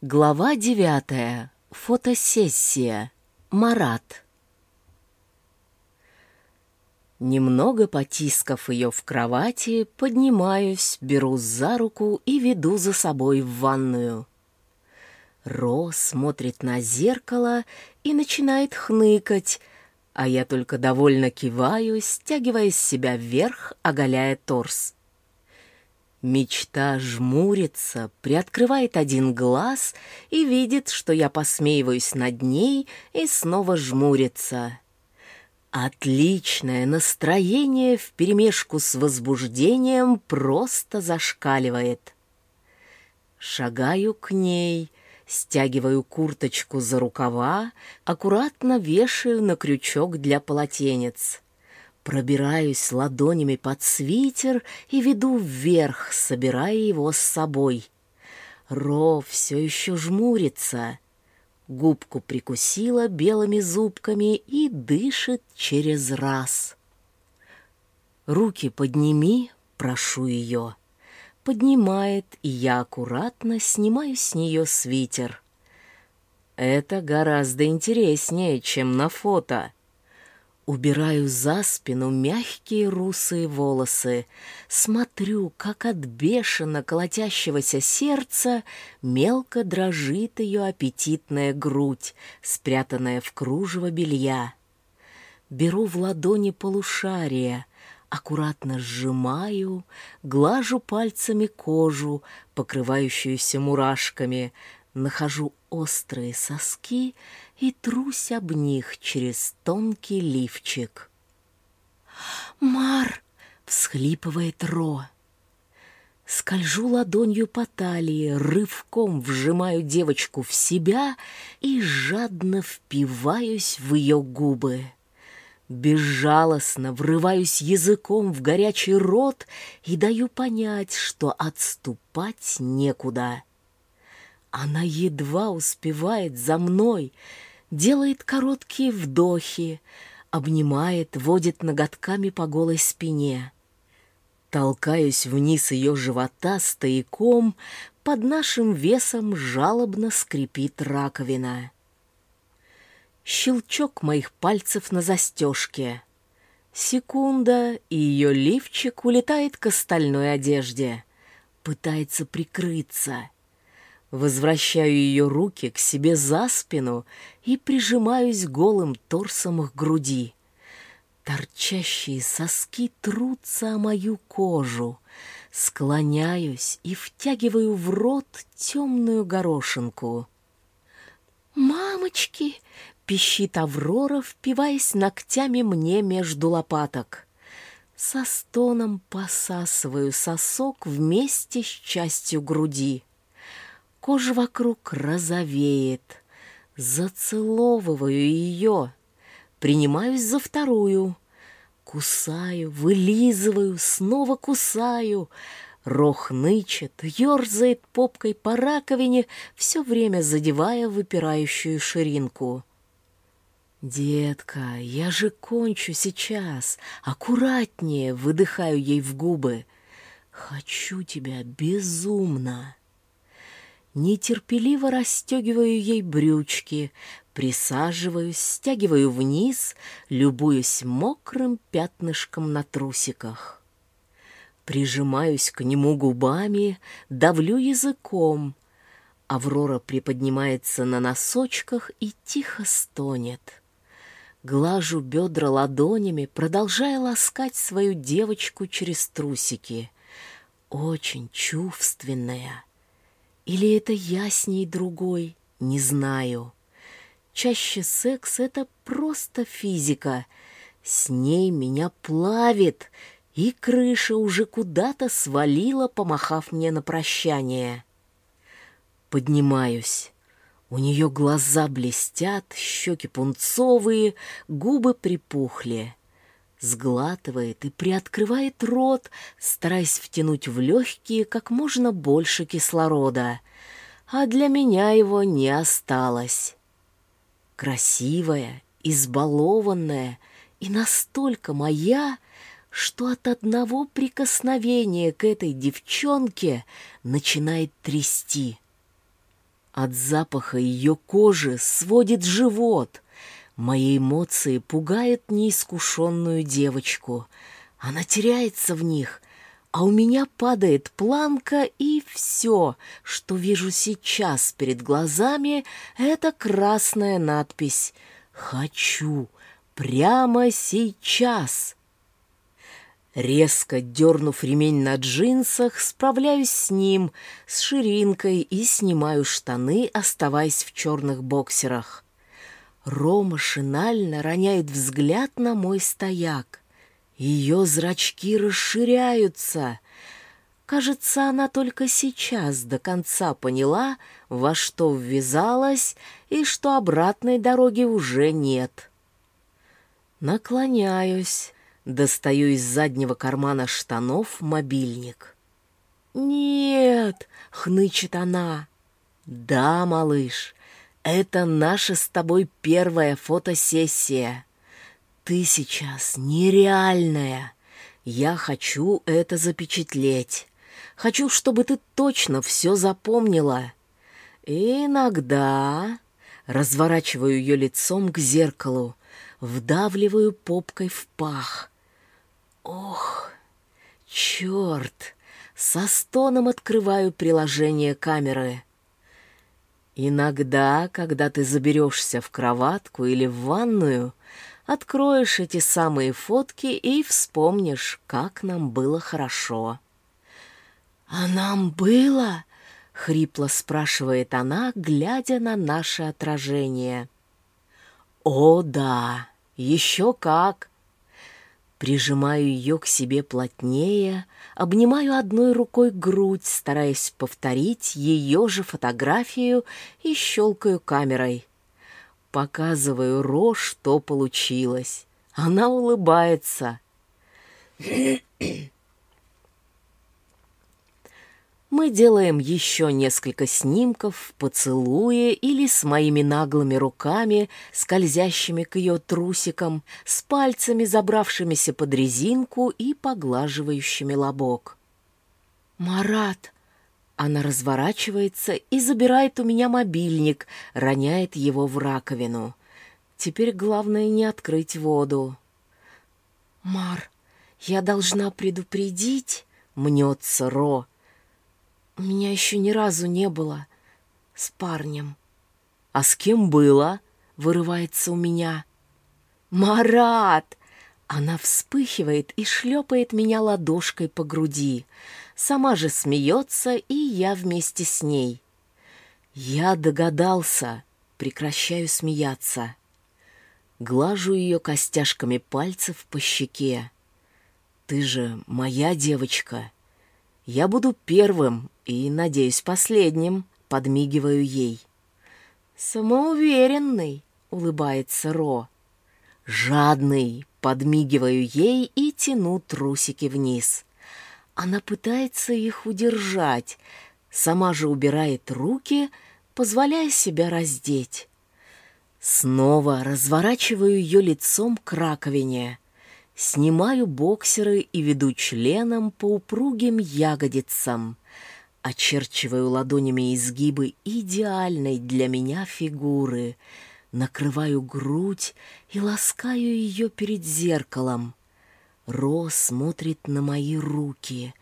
Глава девятая. Фотосессия. Марат. Немного потискав ее в кровати, поднимаюсь, беру за руку и веду за собой в ванную. Ро смотрит на зеркало и начинает хныкать, а я только довольно киваю, стягивая с себя вверх, оголяя торс. Мечта жмурится, приоткрывает один глаз и видит, что я посмеиваюсь над ней и снова жмурится. Отличное настроение вперемешку с возбуждением просто зашкаливает. Шагаю к ней, стягиваю курточку за рукава, аккуратно вешаю на крючок для полотенец. Пробираюсь ладонями под свитер и веду вверх, собирая его с собой. Ро все еще жмурится. Губку прикусила белыми зубками и дышит через раз. «Руки подними», — прошу ее. Поднимает, и я аккуратно снимаю с нее свитер. Это гораздо интереснее, чем на фото. Убираю за спину мягкие русые волосы, смотрю, как от бешено колотящегося сердца мелко дрожит ее аппетитная грудь, спрятанная в кружево белья. Беру в ладони полушария, аккуратно сжимаю, глажу пальцами кожу, покрывающуюся мурашками, нахожу острые соски и трусь об них через тонкий лифчик. «Мар!» — всхлипывает Ро. Скольжу ладонью по талии, рывком вжимаю девочку в себя и жадно впиваюсь в ее губы. Безжалостно врываюсь языком в горячий рот и даю понять, что отступать некуда. Она едва успевает за мной, делает короткие вдохи, обнимает, водит ноготками по голой спине. Толкаюсь вниз ее живота стояком, под нашим весом жалобно скрипит раковина. Щелчок моих пальцев на застежке. Секунда, и ее лифчик улетает к остальной одежде. Пытается прикрыться — Возвращаю ее руки к себе за спину и прижимаюсь голым торсом к груди. Торчащие соски трутся о мою кожу. Склоняюсь и втягиваю в рот темную горошинку. «Мамочки!» — пищит Аврора, впиваясь ногтями мне между лопаток. Со стоном посасываю сосок вместе с частью груди. Кожа вокруг розовеет. Зацеловываю ее. Принимаюсь за вторую. Кусаю, вылизываю, снова кусаю. Рох нычет, ерзает попкой по раковине, все время задевая выпирающую ширинку. «Детка, я же кончу сейчас. Аккуратнее!» — выдыхаю ей в губы. «Хочу тебя безумно!» Нетерпеливо расстегиваю ей брючки, присаживаюсь, стягиваю вниз, любуюсь мокрым пятнышком на трусиках. Прижимаюсь к нему губами, давлю языком. Аврора приподнимается на носочках и тихо стонет. Глажу бедра ладонями, продолжая ласкать свою девочку через трусики. Очень чувственная. Или это я с ней другой? Не знаю. Чаще секс — это просто физика. С ней меня плавит, и крыша уже куда-то свалила, помахав мне на прощание. Поднимаюсь. У нее глаза блестят, щеки пунцовые, губы припухли сглатывает и приоткрывает рот, стараясь втянуть в легкие как можно больше кислорода, а для меня его не осталось. Красивая, избалованная и настолько моя, что от одного прикосновения к этой девчонке начинает трясти. От запаха ее кожи сводит живот. Мои эмоции пугают неискушенную девочку. Она теряется в них, а у меня падает планка, и все, что вижу сейчас перед глазами, это красная надпись «Хочу прямо сейчас». Резко дернув ремень на джинсах, справляюсь с ним, с ширинкой и снимаю штаны, оставаясь в черных боксерах. Рома машинально роняет взгляд на мой стояк. Ее зрачки расширяются. Кажется, она только сейчас до конца поняла, во что ввязалась и что обратной дороги уже нет. Наклоняюсь, достаю из заднего кармана штанов мобильник. «Нет!» — хнычет она. «Да, малыш, это наша с тобой первая фотосессия. Ты сейчас нереальная. Я хочу это запечатлеть. Хочу, чтобы ты точно все запомнила. Иногда разворачиваю ее лицом к зеркалу, вдавливаю попкой в пах. Ох, черт! Со стоном открываю приложение камеры. Иногда, когда ты заберешься в кроватку или в ванную, откроешь эти самые фотки и вспомнишь, как нам было хорошо. «А нам было?» — хрипло спрашивает она, глядя на наше отражение. «О, да, еще как!» Прижимаю ее к себе плотнее, обнимаю одной рукой грудь, стараясь повторить ее же фотографию и щелкаю камерой. Показываю Ро, что получилось. Она улыбается. Мы делаем еще несколько снимков в поцелуе или с моими наглыми руками, скользящими к ее трусикам, с пальцами, забравшимися под резинку и поглаживающими лобок. «Марат!» Она разворачивается и забирает у меня мобильник, роняет его в раковину. Теперь главное не открыть воду. «Мар, я должна предупредить», — мнется Ро. «У меня еще ни разу не было с парнем». «А с кем было?» — вырывается у меня. «Марат!» Она вспыхивает и шлепает меня ладошкой по груди. Сама же смеется, и я вместе с ней. Я догадался, прекращаю смеяться. Глажу ее костяшками пальцев по щеке. Ты же моя девочка. Я буду первым и, надеюсь, последним, подмигиваю ей. Самоуверенный, улыбается Ро. Жадный, подмигиваю ей и тяну трусики вниз. Она пытается их удержать, сама же убирает руки, позволяя себя раздеть. Снова разворачиваю ее лицом к раковине. Снимаю боксеры и веду членом по упругим ягодицам. Очерчиваю ладонями изгибы идеальной для меня фигуры. Накрываю грудь и ласкаю ее перед зеркалом. Ро смотрит на мои руки.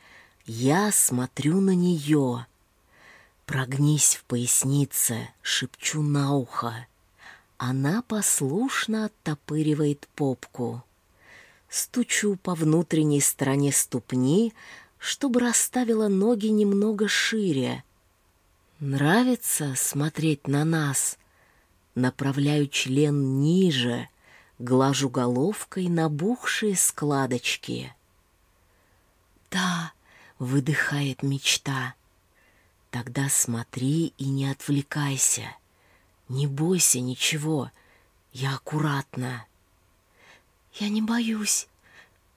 Я смотрю на нее. «Прогнись в пояснице», — шепчу на ухо. Она послушно оттопыривает попку. Стучу по внутренней стороне ступни, чтобы расставила ноги немного шире. Нравится смотреть на нас. Направляю член ниже — глажу головкой набухшие складочки. «Да», — выдыхает мечта, — «тогда смотри и не отвлекайся. Не бойся ничего, я аккуратно». «Я не боюсь,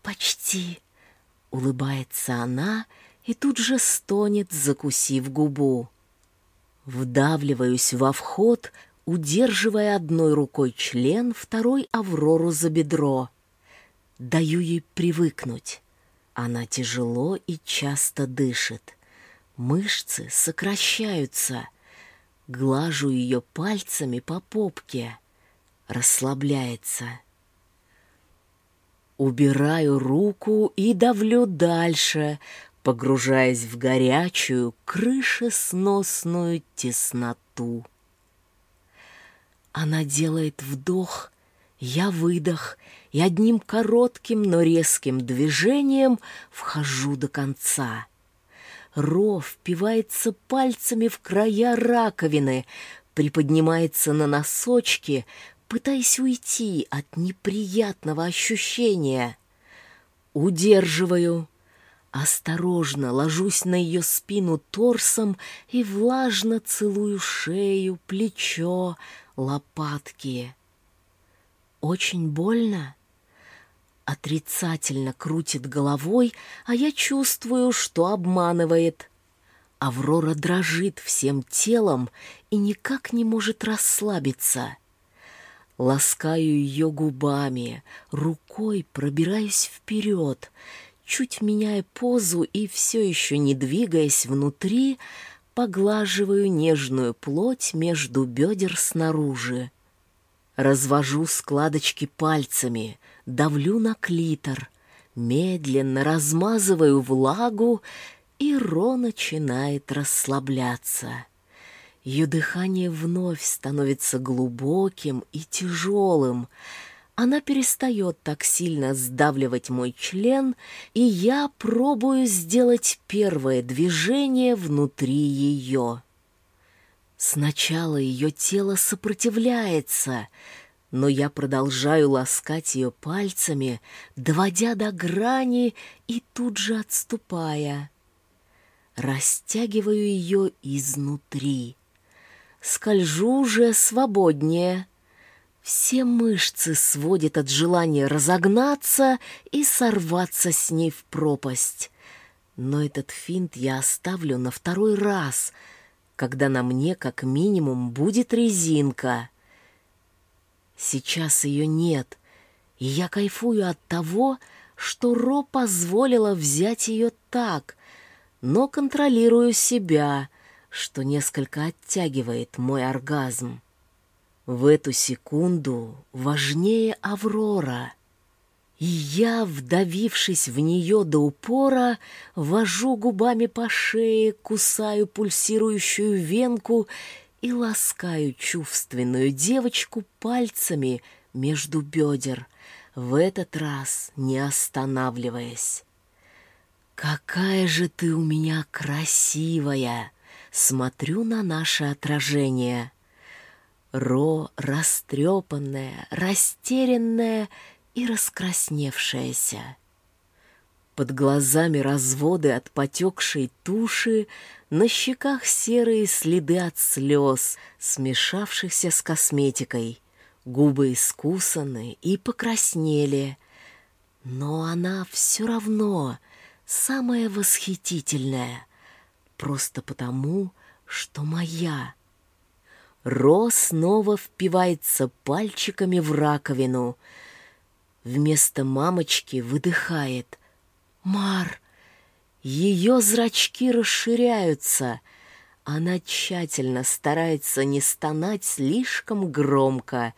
почти», — улыбается она и тут же стонет, закусив губу. Вдавливаюсь во вход, удерживая одной рукой член, второй — Аврору за бедро. Даю ей привыкнуть. Она тяжело и часто дышит. Мышцы сокращаются. глажу ее пальцами по попке. Расслабляется. Убираю руку и давлю дальше, погружаясь в горячую, крышесносную тесноту. Она делает вдох, я выдох, и одним коротким, но резким движением вхожу до конца. Ро впивается пальцами в края раковины, приподнимается на носочки, пытаясь уйти от неприятного ощущения. Удерживаю. Осторожно ложусь на ее спину торсом и влажно целую шею, плечо, лопатки. Очень больно? Отрицательно крутит головой, а я чувствую, что обманывает. Аврора дрожит всем телом и никак не может расслабиться. Ласкаю ее губами, рукой пробираюсь вперед, чуть меняя позу и все еще не двигаясь внутри, поглаживаю нежную плоть между бедер снаружи. Развожу складочки пальцами, давлю на клитор, медленно размазываю влагу, и Ро начинает расслабляться. Ее дыхание вновь становится глубоким и тяжелым. Она перестает так сильно сдавливать мой член, и я пробую сделать первое движение внутри ее. Сначала ее тело сопротивляется, но я продолжаю ласкать ее пальцами, доводя до грани и тут же отступая. Растягиваю ее изнутри. Скольжу уже свободнее. Все мышцы сводят от желания разогнаться и сорваться с ней в пропасть. Но этот финт я оставлю на второй раз — когда на мне как минимум будет резинка. Сейчас ее нет, и я кайфую от того, что Ро позволила взять ее так, но контролирую себя, что несколько оттягивает мой оргазм. В эту секунду важнее Аврора — и я, вдавившись в нее до упора, вожу губами по шее, кусаю пульсирующую венку и ласкаю чувственную девочку пальцами между бедер, в этот раз не останавливаясь. «Какая же ты у меня красивая!» Смотрю на наше отражение. Ро растрепанная, растерянная и раскрасневшаяся. Под глазами разводы от потекшей туши, на щеках серые следы от слез, смешавшихся с косметикой. Губы искусаны и покраснели. Но она все равно самая восхитительная, просто потому, что моя. Ро снова впивается пальчиками в раковину — Вместо мамочки выдыхает. «Мар!» Ее зрачки расширяются. Она тщательно старается не стонать слишком громко,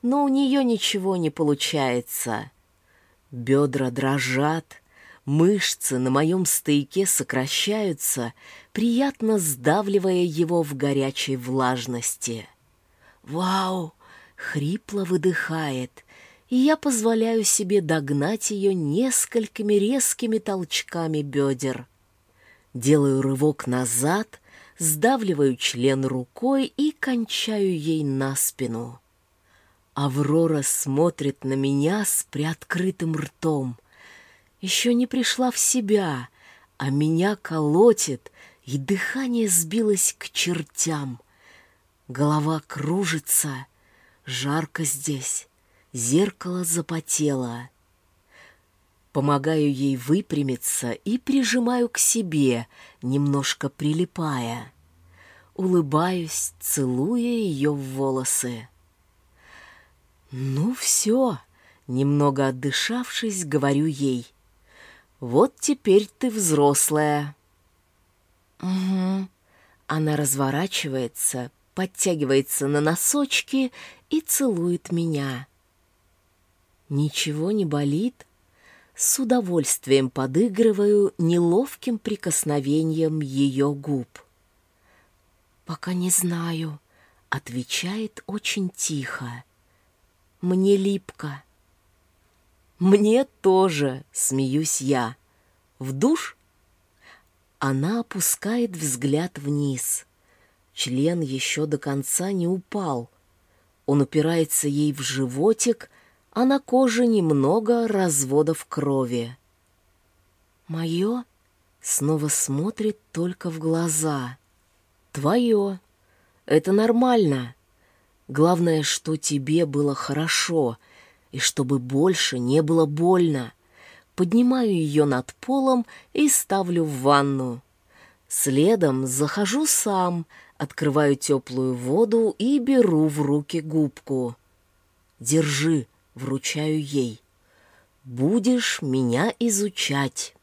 но у нее ничего не получается. Бедра дрожат, мышцы на моем стойке сокращаются, приятно сдавливая его в горячей влажности. «Вау!» — хрипло выдыхает и я позволяю себе догнать ее несколькими резкими толчками бедер. Делаю рывок назад, сдавливаю член рукой и кончаю ей на спину. Аврора смотрит на меня с приоткрытым ртом. Еще не пришла в себя, а меня колотит, и дыхание сбилось к чертям. Голова кружится, жарко здесь. Зеркало запотело. Помогаю ей выпрямиться и прижимаю к себе, немножко прилипая. Улыбаюсь, целуя ее в волосы. «Ну все», — немного отдышавшись, говорю ей. «Вот теперь ты взрослая». «Угу». Она разворачивается, подтягивается на носочки и целует меня. Ничего не болит? С удовольствием подыгрываю неловким прикосновением ее губ. «Пока не знаю», — отвечает очень тихо. «Мне липко». «Мне тоже», — смеюсь я. «В душ?» Она опускает взгляд вниз. Член еще до конца не упал. Он упирается ей в животик, а на коже немного разводов крови. «Мое?» снова смотрит только в глаза. «Твое. Это нормально. Главное, что тебе было хорошо, и чтобы больше не было больно. Поднимаю ее над полом и ставлю в ванну. Следом захожу сам, открываю теплую воду и беру в руки губку. «Держи», — вручаю ей. «Будешь меня изучать».